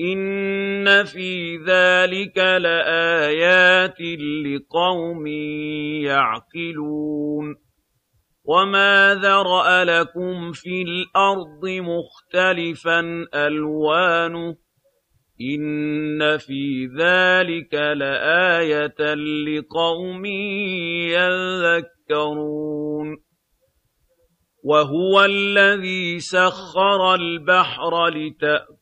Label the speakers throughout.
Speaker 1: إِنَّ فِي ذَٰلِكَ لَآيَاتٍ لِّقَوْمٍ يَعْقِلُونَ وَمَا ذَرَأَ لَكُمْ فِي الْأَرْضِ مُخْتَلِفًا أَلْوَانُهُ إِنَّ فِي ذَٰلِكَ لَآيَةً لِّقَوْمٍ يَذَّكَّرُونَ وَهُوَ الَّذِي سَخَّرَ الْبَحْرَ لِتَأْكُلُوا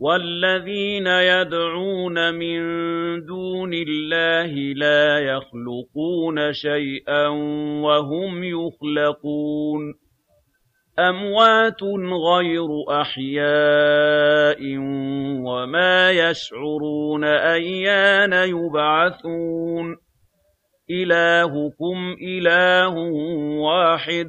Speaker 1: وَالَّذِينَ يَدْعُونَ مِن دُونِ اللَّهِ لَا يَخْلُقُونَ شَيْئًا وَهُمْ يُخْلَقُونَ. أَمْوَاتٌ غَيْرُ أَحْيَاءٍ وَمَا يَشْعُرُونَ أَيَّانَ يُبْعَثُونَ. إِلَٰهُكُمْ إِلَٰهٌ وَاحِدٌ.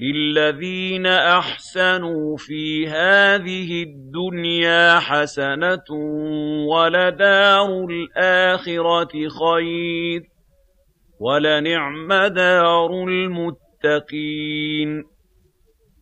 Speaker 1: لِّلَّذِينَ أَحْسَنُوا فِي هَٰذِهِ الدُّنْيَا حَسَنَةٌ ۚ وَلَدَارُ الْآخِرَةِ خَيْرٌ ۚ وَلَنِعْمَ دَارُ الْمُتَّقِينَ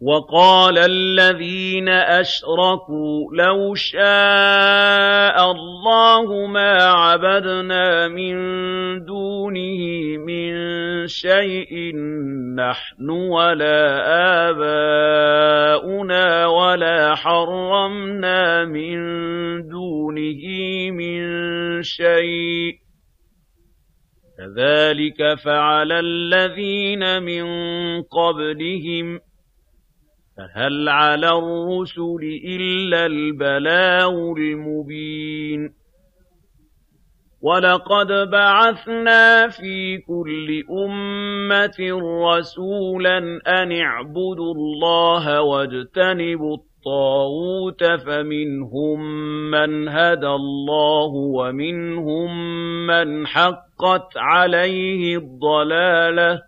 Speaker 1: وَقَالَ الَّذِينَ أَشْرَكُوا لَوْ شَاءَ اللَّهُ مَا عَبَدْنَا مِن دُونِهِ مِن شَيْءٍ نَّحْنُ وَلَا آبَاؤُنَا وَلَا حَرَّمْنَا مِن دُونِهِ مِن شَيْءٍ ۚ. كَذَٰلِكَ فَعَلَ الَّذِينَ مِن قَبْلِهِمْ ۚ فَهَلْ عَلَى الرُّسُلِ إِلَّا الْبَلَاغُ الْمُبِينُ وَلَقَدْ بَعَثْنَا فِي كُلِّ أُمَّةٍ رَّسُولًا أَنِ اعْبُدُوا اللَّهَ وَاجْتَنِبُوا الطَّاغُوتَ فَمِنْهُم مَّنْ هَدَى اللَّهُ وَمِنْهُم مَّنْ حَقَّتْ عَلَيْهِ الضَّلَالَةُ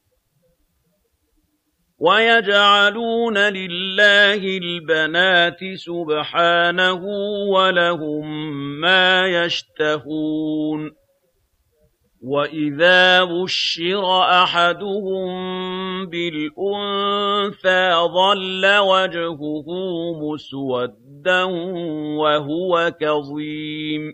Speaker 1: ويجعلون لله البنات سبحانه ولهم ما يشتهون وَإِذَا بُشِّرَ أَحَدُهُم بِالْأُنثَىٰ ظَلَّ وَجْهُهُ مُسْوَدًّا وَهُوَ كَظِيمٌ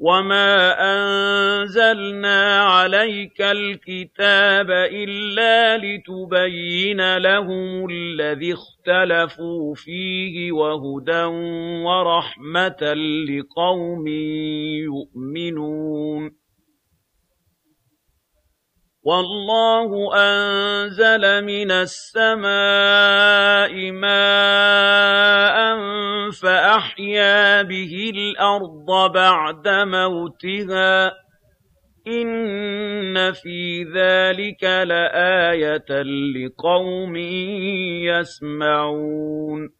Speaker 1: وَمَا أَنزَلْنَا عَلَيْكَ الْكِتَابَ إِلَّا لِتُبَيِّنَ لَهُمُ الَّذِي اخْتَلَفُوا فِيهِ وَهُدًى وَرَحْمَةً لِّقَوْمٍ يُؤْمِنُونَ وَاللَّهُ أَنزَلَ مِنَ السَّمَاءِ مَاءً فَأَحْيَا بِهِ الْأَرْضَ بَعْدَ مَوْتِهَا ۚ إِنَّ فِي ذَٰلِكَ لَآيَةً لِّقَوْمٍ يَسْمَعُونَ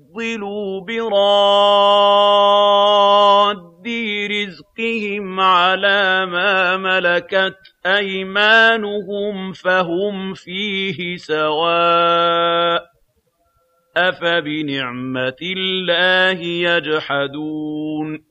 Speaker 1: بِرَادِّي رِزْقِهِمْ عَلَىٰ مَا مَلَكَتْ أَيْمَانُهُمْ فَهُمْ فِيهِ سَوَاءٌ ۚ أَفَبِنِعْمَةِ اللَّهِ يَجْحَدُونَ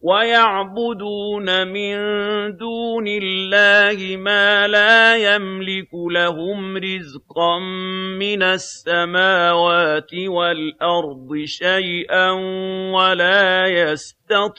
Speaker 1: وَيَعْبُدُونَ مِن دُونِ اللَّهِ مَا لَا يَمْلِكُ لَهُمْ رِزْقًا مِّنَ السَّمَاوَاتِ وَالْأَرْضِ شَيْئًا وَلَا يَسْتَطِيعُونَ